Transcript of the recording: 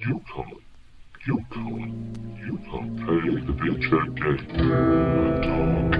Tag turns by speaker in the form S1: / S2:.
S1: You can't. You can't. You can't pay the paycheck gate. I'm.